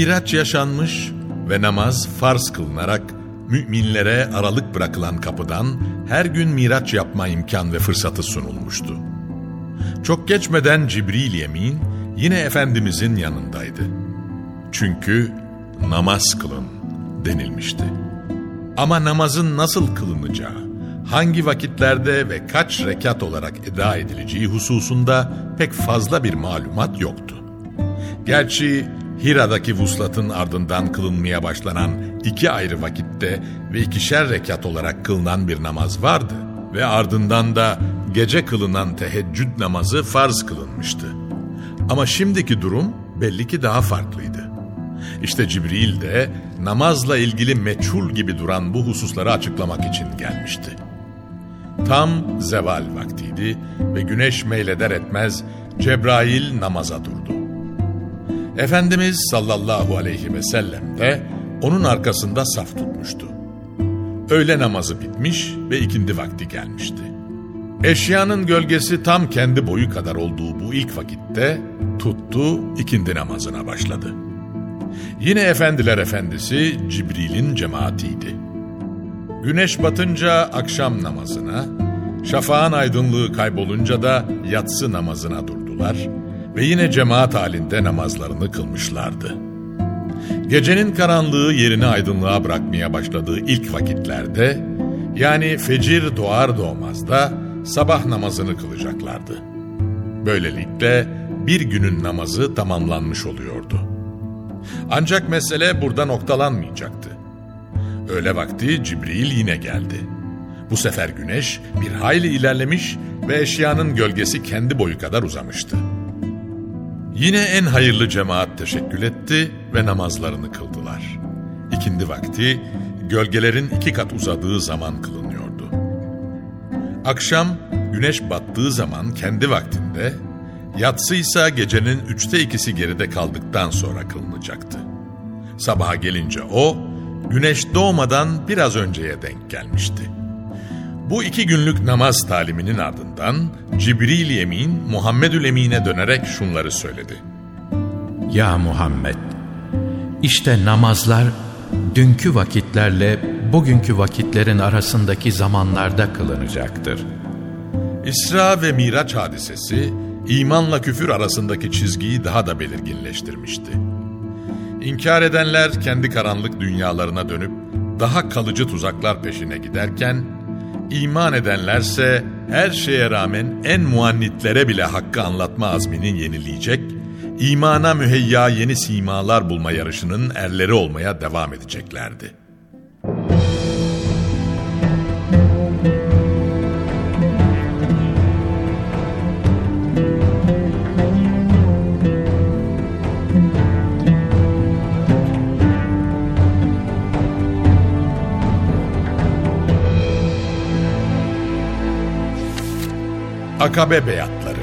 Miraç yaşanmış ve namaz farz kılınarak müminlere aralık bırakılan kapıdan her gün miraç yapma imkan ve fırsatı sunulmuştu. Çok geçmeden Cibril Yemin yine Efendimizin yanındaydı. Çünkü namaz kılın denilmişti. Ama namazın nasıl kılınacağı, hangi vakitlerde ve kaç rekat olarak eda edileceği hususunda pek fazla bir malumat yoktu. Gerçi Hira'daki vuslatın ardından kılınmaya başlanan iki ayrı vakitte ve ikişer rekat olarak kılınan bir namaz vardı. Ve ardından da gece kılınan teheccüd namazı farz kılınmıştı. Ama şimdiki durum belli ki daha farklıydı. İşte Cibril de namazla ilgili meçhul gibi duran bu hususları açıklamak için gelmişti. Tam zeval vaktiydi ve güneş meyleder etmez Cebrail namaza durdu. Efendimiz sallallahu aleyhi ve sellem de onun arkasında saf tutmuştu. Öğle namazı bitmiş ve ikindi vakti gelmişti. Eşyanın gölgesi tam kendi boyu kadar olduğu bu ilk vakitte tuttu ikindi namazına başladı. Yine efendiler efendisi Cibril'in cemaatiydi. Güneş batınca akşam namazına, şafağın aydınlığı kaybolunca da yatsı namazına durdular ve yine cemaat halinde namazlarını kılmışlardı. Gecenin karanlığı yerini aydınlığa bırakmaya başladığı ilk vakitlerde, yani fecir doğar doğmaz da sabah namazını kılacaklardı. Böylelikle bir günün namazı tamamlanmış oluyordu. Ancak mesele burada noktalanmayacaktı. Öğle vakti Cibril yine geldi. Bu sefer güneş bir hayli ilerlemiş ve eşyanın gölgesi kendi boyu kadar uzamıştı. Yine en hayırlı cemaat teşekkül etti ve namazlarını kıldılar. İkindi vakti gölgelerin iki kat uzadığı zaman kılınıyordu. Akşam güneş battığı zaman kendi vaktinde, yatsı ise gecenin üçte ikisi geride kaldıktan sonra kılınacaktı. Sabaha gelince o, güneş doğmadan biraz önceye denk gelmişti. Bu iki günlük namaz taliminin ardından Cibril Yemin Muhammedül Emin'e dönerek şunları söyledi. Ya Muhammed, işte namazlar dünkü vakitlerle bugünkü vakitlerin arasındaki zamanlarda kılınacaktır. İsra ve Miraç hadisesi imanla küfür arasındaki çizgiyi daha da belirginleştirmişti. İnkar edenler kendi karanlık dünyalarına dönüp daha kalıcı tuzaklar peşine giderken, İman edenlerse her şeye rağmen en muannitlere bile hakkı anlatma azminin yenileyecek, imana müheyya yeni simalar bulma yarışının erleri olmaya devam edeceklerdi. Akabe Beyatları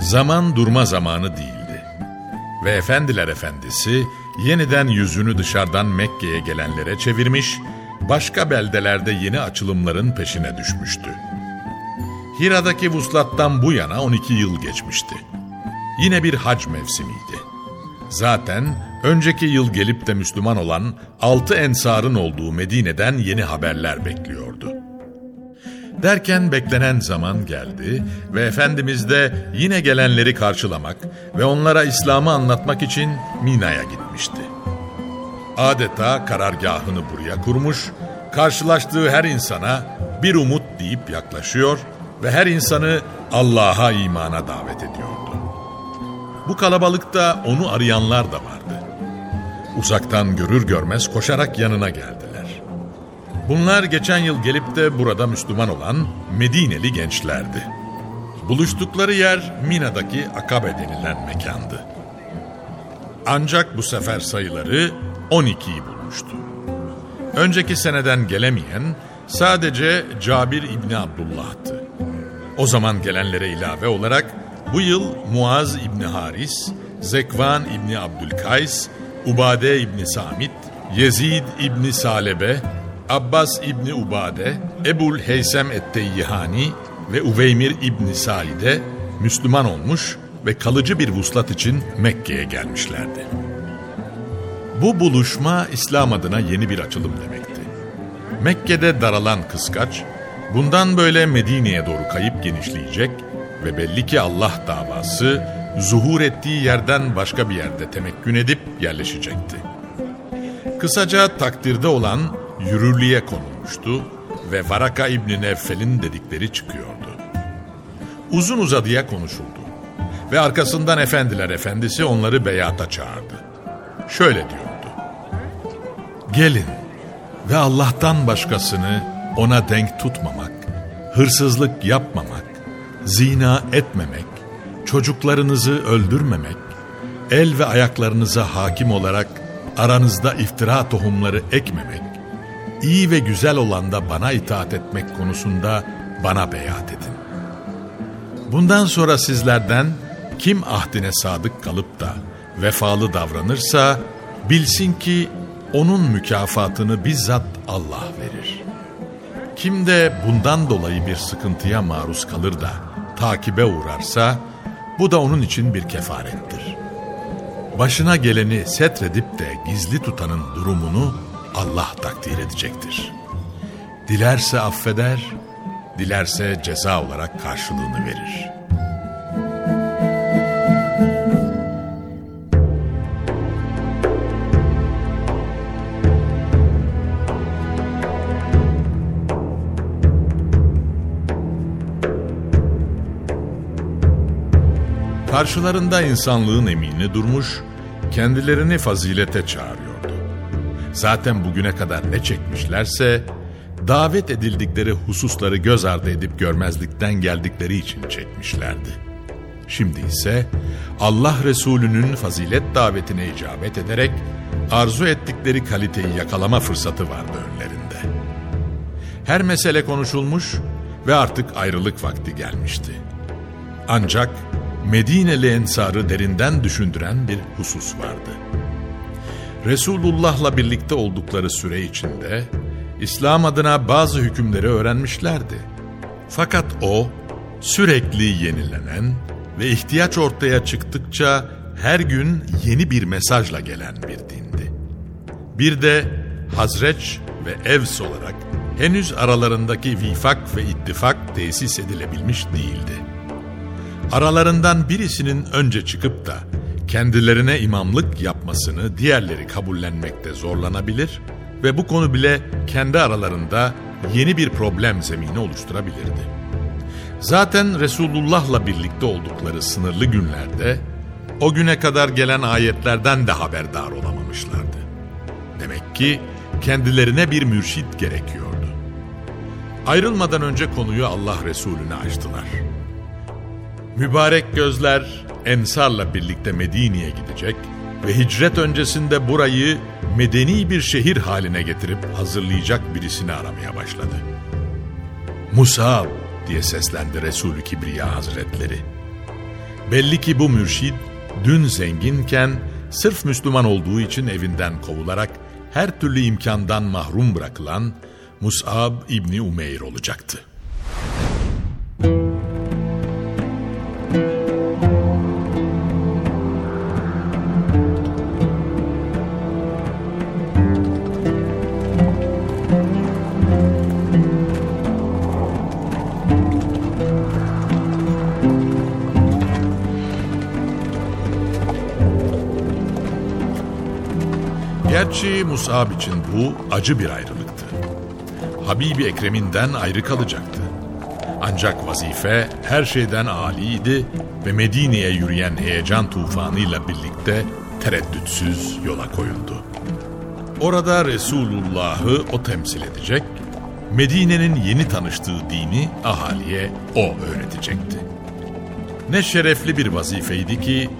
Zaman durma zamanı değildi. Ve Efendiler Efendisi yeniden yüzünü dışarıdan Mekke'ye gelenlere çevirmiş, başka beldelerde yeni açılımların peşine düşmüştü. Hira'daki vuslattan bu yana 12 yıl geçmişti. Yine bir hac mevsimiydi. Zaten önceki yıl gelip de Müslüman olan altı ensarın olduğu Medine'den yeni haberler bekliyordu. Derken beklenen zaman geldi ve Efendimiz de yine gelenleri karşılamak ve onlara İslam'ı anlatmak için Mina'ya gitmişti. Adeta karargahını buraya kurmuş, karşılaştığı her insana bir umut deyip yaklaşıyor ve her insanı Allah'a imana davet ediyordu. Bu kalabalıkta onu arayanlar da vardı. Uzaktan görür görmez koşarak yanına geldiler. Bunlar geçen yıl gelip de burada Müslüman olan Medineli gençlerdi. Buluştukları yer Mina'daki Akabe denilen mekandı. Ancak bu sefer sayıları 12'yi bulmuştu. Önceki seneden gelemeyen sadece Cabir İbni Abdullah'tı. O zaman gelenlere ilave olarak bu yıl Muaz İbni Haris, Zekvan İbni Abdülkays, Ubade İbni Samit, Yezid İbni Salebe, Abbas İbni Ubade, Ebul Heysem Etteyyihani ve Uveymir İbni Said'e Müslüman olmuş ve kalıcı bir vuslat için Mekke'ye gelmişlerdi. Bu buluşma İslam adına yeni bir açılım demekti. Mekke'de daralan kıskaç, bundan böyle Medine'ye doğru kayıp genişleyecek ve belli ki Allah davası zuhur ettiği yerden başka bir yerde temekkün edip yerleşecekti. Kısaca takdirde olan yürürlüğe konulmuştu ve Varaka İbni Nevfel'in dedikleri çıkıyordu. Uzun uzadıya konuşuldu ve arkasından efendiler efendisi onları beyata çağırdı. Şöyle diyordu. Gelin ve Allah'tan başkasını ona denk tutmamak, hırsızlık yapmamak, zina etmemek, çocuklarınızı öldürmemek, el ve ayaklarınıza hakim olarak aranızda iftira tohumları ekmemek, iyi ve güzel olan da bana itaat etmek konusunda bana beyat edin. Bundan sonra sizlerden kim ahdine sadık kalıp da vefalı davranırsa bilsin ki onun mükafatını bizzat Allah verir. Kim de bundan dolayı bir sıkıntıya maruz kalır da takibe uğrarsa bu da onun için bir kefarettir. Başına geleni setredip de gizli tutanın durumunu Allah takdir edecektir. Dilerse affeder, dilerse ceza olarak karşılığını verir.'' Karşılarında insanlığın emini durmuş, kendilerini fazilete çağırıyordu. Zaten bugüne kadar ne çekmişlerse, davet edildikleri hususları göz ardı edip görmezlikten geldikleri için çekmişlerdi. Şimdi ise Allah Resulü'nün fazilet davetine icabet ederek arzu ettikleri kaliteyi yakalama fırsatı vardı önlerinde. Her mesele konuşulmuş ve artık ayrılık vakti gelmişti. Ancak Medineli ensarı derinden düşündüren bir husus vardı. Resulullah'la birlikte oldukları süre içinde İslam adına bazı hükümleri öğrenmişlerdi. Fakat o sürekli yenilenen ve ihtiyaç ortaya çıktıkça her gün yeni bir mesajla gelen bir dindi. Bir de Hazreç ve Evs olarak henüz aralarındaki vifak ve ittifak tesis edilebilmiş değildi aralarından birisinin önce çıkıp da kendilerine imamlık yapmasını diğerleri kabullenmekte zorlanabilir ve bu konu bile kendi aralarında yeni bir problem zemini oluşturabilirdi. Zaten Resulullah'la birlikte oldukları sınırlı günlerde o güne kadar gelen ayetlerden de haberdar olamamışlardı. Demek ki kendilerine bir mürşit gerekiyordu. Ayrılmadan önce konuyu Allah Resulüne açtılar. Mübarek gözler Ensar'la birlikte Medine'ye gidecek ve hicret öncesinde burayı medeni bir şehir haline getirip hazırlayacak birisini aramaya başladı. Musab diye seslendi Resulü Kibriya Hazretleri. Belli ki bu mürşid dün zenginken sırf Müslüman olduğu için evinden kovularak her türlü imkandan mahrum bırakılan Mus'ab İbni Umeyr olacaktı. Gerçi Musab için bu acı bir ayrılıktı. Habibi Ekrem'inden ayrı kalacaktı. Ancak vazife her şeyden âliydi ve Medine'ye yürüyen heyecan tufanıyla birlikte tereddütsüz yola koyuldu. Orada Resulullah'ı o temsil edecek, Medine'nin yeni tanıştığı dini ahaliye o öğretecekti. Ne şerefli bir vazifeydi ki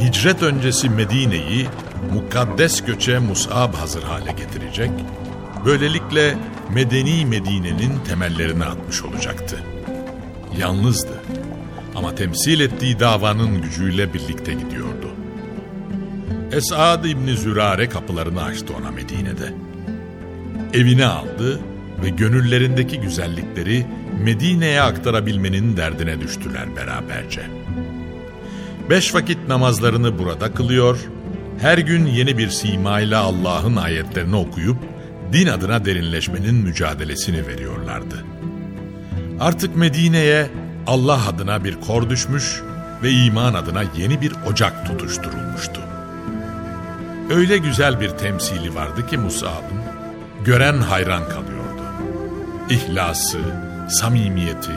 hicret öncesi Medine'yi mukaddes göçe Mus'ab hazır hale getirecek, böylelikle medeni Medine'nin temellerini atmış olacaktı. Yalnızdı ama temsil ettiği davanın gücüyle birlikte gidiyordu. Esad İbni Zürare kapılarını açtı ona Medine'de. Evine aldı ve gönüllerindeki güzellikleri Medine'ye aktarabilmenin derdine düştüler beraberce. Beş vakit namazlarını burada kılıyor, her gün yeni bir simayla Allah'ın ayetlerini okuyup din adına derinleşmenin mücadelesini veriyorlardı. Artık Medine'ye Allah adına bir kor düşmüş ve iman adına yeni bir ocak tutuşturulmuştu. Öyle güzel bir temsili vardı ki Musab'ın, gören hayran kalıyordu. İhlası, samimiyeti,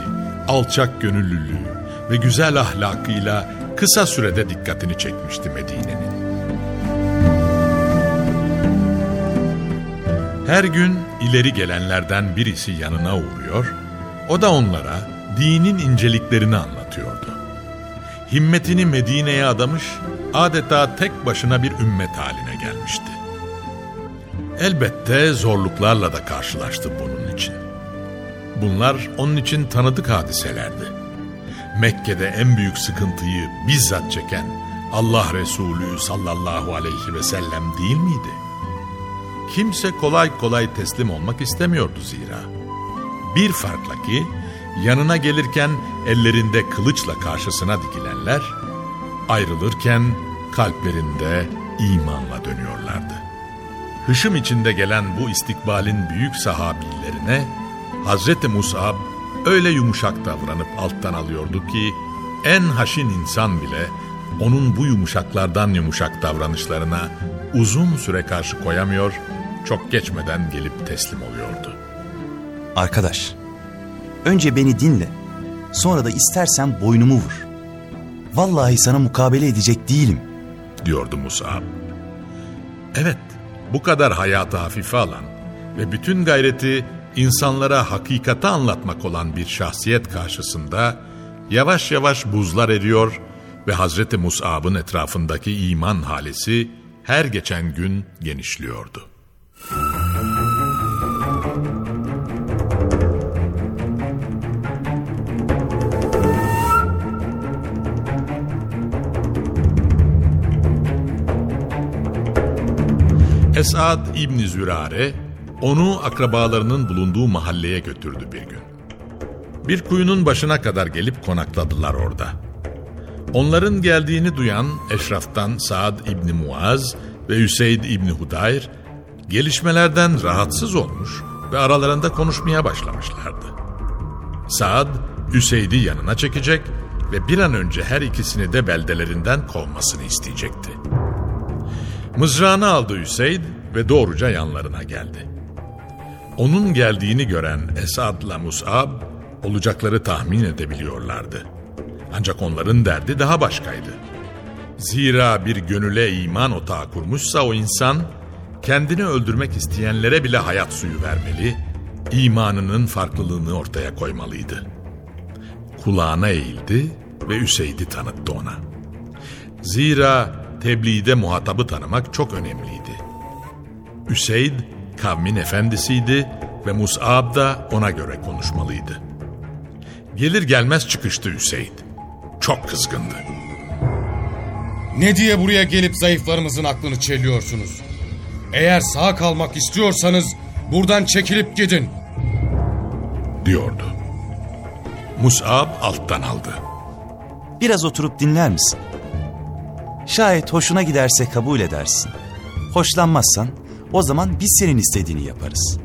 alçak gönüllülüğü ve güzel ahlakıyla kısa sürede dikkatini çekmişti Medine'nin. Her gün ileri gelenlerden birisi yanına uğruyor, o da onlara dinin inceliklerini anlatıyordu. Himmetini Medine'ye adamış, adeta tek başına bir ümmet haline gelmişti. Elbette zorluklarla da karşılaştı bunun için. Bunlar onun için tanıdık hadiselerdi. Mekke'de en büyük sıkıntıyı bizzat çeken Allah Resulü sallallahu aleyhi ve sellem değil miydi? Kimse kolay kolay teslim olmak istemiyordu zira. Bir farkla ki yanına gelirken ellerinde kılıçla karşısına dikilenler, ayrılırken kalplerinde imanla dönüyorlardı. Hışım içinde gelen bu istikbalin büyük sahabilerine Hazreti Musab öyle yumuşak davranıp alttan alıyordu ki en haşin insan bile onun bu yumuşaklardan yumuşak davranışlarına uzun süre karşı koyamıyor, çok geçmeden gelip teslim oluyordu. Arkadaş, önce beni dinle, sonra da istersen boynumu vur. Vallahi sana mukabele edecek değilim, diyordu Musab. Evet, bu kadar hayatı hafife alan ve bütün gayreti insanlara hakikati anlatmak olan bir şahsiyet karşısında yavaş yavaş buzlar eriyor ve Hazreti Mus'ab'ın etrafındaki iman halesi her geçen gün genişliyordu. Esad İbni Zürare onu akrabalarının bulunduğu mahalleye götürdü bir gün. Bir kuyunun başına kadar gelip konakladılar orada. Onların geldiğini duyan eşraftan Saad İbni Muaz ve Hüseyd İbni Hudayr gelişmelerden rahatsız olmuş ve aralarında konuşmaya başlamışlardı. Saad Hüseyd'i yanına çekecek ve bir an önce her ikisini de beldelerinden kovmasını isteyecekti. Mızrağını aldı Hüseyd ve doğruca yanlarına geldi. Onun geldiğini gören Esad'la Mus'ab olacakları tahmin edebiliyorlardı. Ancak onların derdi daha başkaydı. Zira bir gönüle iman otağı kurmuşsa o insan kendini öldürmek isteyenlere bile hayat suyu vermeli, imanının farklılığını ortaya koymalıydı. Kulağına eğildi ve Üseyd'i tanıttı ona. Zira tebliğde muhatabı tanımak çok önemliydi. Üseyd kavmin efendisiydi ve Mus'ab da ona göre konuşmalıydı. Gelir gelmez çıkıştı Üseyd. Çok kızgındı. Ne diye buraya gelip zayıflarımızın aklını çeliyorsunuz? Eğer sağ kalmak istiyorsanız buradan çekilip gidin. Diyordu. Mus'ab alttan aldı. Biraz oturup dinler misin? Şayet hoşuna giderse kabul edersin. Hoşlanmazsan o zaman biz senin istediğini yaparız.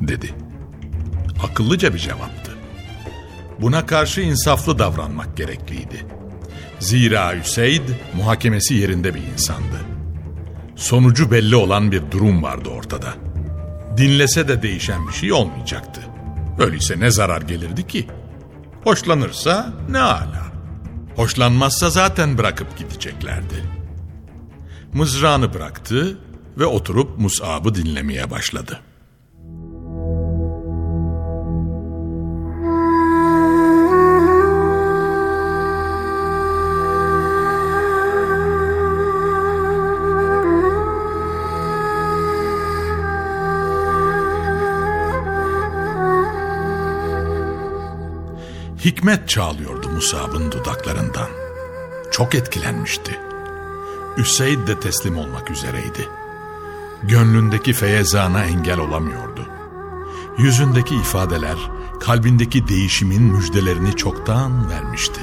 Dedi. Akıllıca bir cevaptı. Buna karşı insaflı davranmak gerekliydi. Zira Hüseyd muhakemesi yerinde bir insandı. Sonucu belli olan bir durum vardı ortada. Dinlese de değişen bir şey olmayacaktı. Öyleyse ne zarar gelirdi ki? Hoşlanırsa ne ala. Hoşlanmazsa zaten bırakıp gideceklerdi. Mızrağını bıraktı ve oturup Mus'ab'ı dinlemeye başladı. Hikmet çağlıyordu Musab'ın dudaklarından. Çok etkilenmişti. Üseyd de teslim olmak üzereydi. Gönlündeki feyezana engel olamıyordu. Yüzündeki ifadeler, kalbindeki değişimin müjdelerini çoktan vermişti.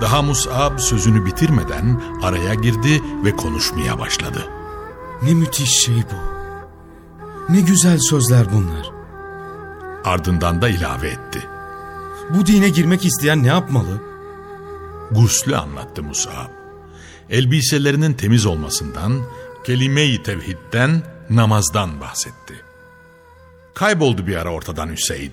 Daha Musab sözünü bitirmeden araya girdi ve konuşmaya başladı. Ne müthiş şey bu. Ne güzel sözler bunlar. Ardından da ilave etti. Bu dine girmek isteyen ne yapmalı? Guslü anlattı Musab. Elbiselerinin temiz olmasından, kelime-i tevhidden, namazdan bahsetti. Kayboldu bir ara ortadan Hüseyin.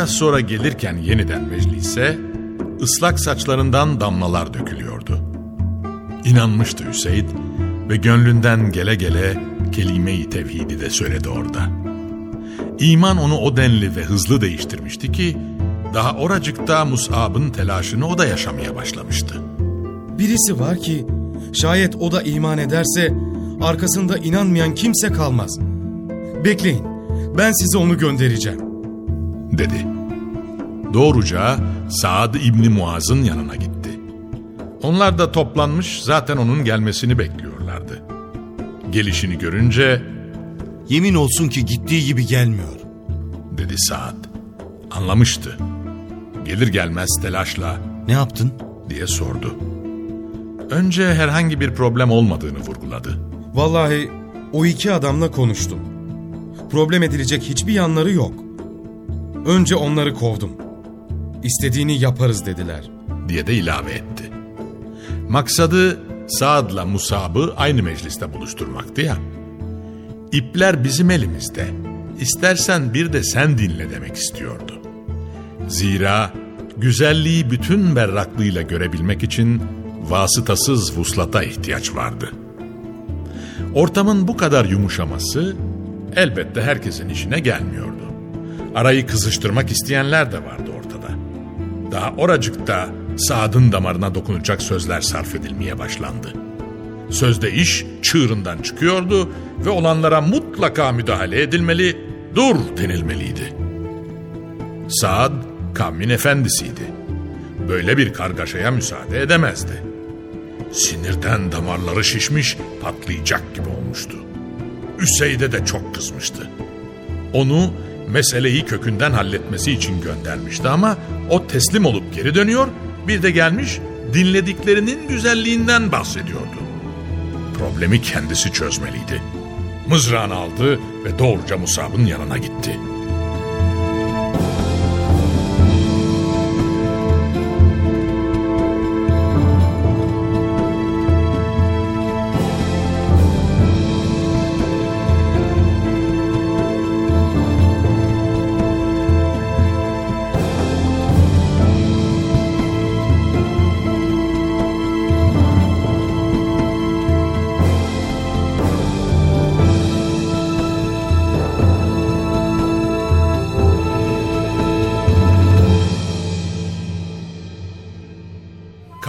Biraz sonra gelirken yeniden meclise ıslak saçlarından damlalar dökülüyordu. İnanmıştı Hüseyin ve gönlünden gele gele kelime-i tevhidi de söyledi orada. İman onu o denli ve hızlı değiştirmişti ki daha oracıkta Mus'ab'ın telaşını o da yaşamaya başlamıştı. Birisi var ki şayet o da iman ederse arkasında inanmayan kimse kalmaz. Bekleyin ben size onu göndereceğim. Dedi. Doğruca Saad İbni Muaz'ın yanına gitti. Onlar da toplanmış zaten onun gelmesini bekliyorlardı. Gelişini görünce Yemin olsun ki gittiği gibi gelmiyor. dedi Saad. Anlamıştı. Gelir gelmez telaşla Ne yaptın? diye sordu. Önce herhangi bir problem olmadığını vurguladı. Vallahi o iki adamla konuştum. Problem edilecek hiçbir yanları yok. Önce onları kovdum. İstediğini yaparız dediler. diye de ilave etti. Maksadı Saad'la Musab'ı aynı mecliste buluşturmaktı ya. İpler bizim elimizde. İstersen bir de sen dinle demek istiyordu. Zira güzelliği bütün berraklığıyla görebilmek için vasıtasız vuslata ihtiyaç vardı. Ortamın bu kadar yumuşaması elbette herkesin işine gelmiyordu. Arayı kızıştırmak isteyenler de vardı ortada. Daha oracıkta Saad'ın damarına dokunacak sözler sarf edilmeye başlandı. Sözde iş çığırından çıkıyordu ve olanlara mutlaka müdahale edilmeli, dur denilmeliydi. Saad kavmin efendisiydi. Böyle bir kargaşaya müsaade edemezdi. Sinirden damarları şişmiş, patlayacak gibi olmuştu. Üseyde de çok kızmıştı. Onu meseleyi kökünden halletmesi için göndermişti ama o teslim olup geri dönüyor, bir de gelmiş dinlediklerinin güzelliğinden bahsediyordu. Problemi kendisi çözmeliydi. Mızrağını aldı ve doğruca Musab'ın yanına gitti.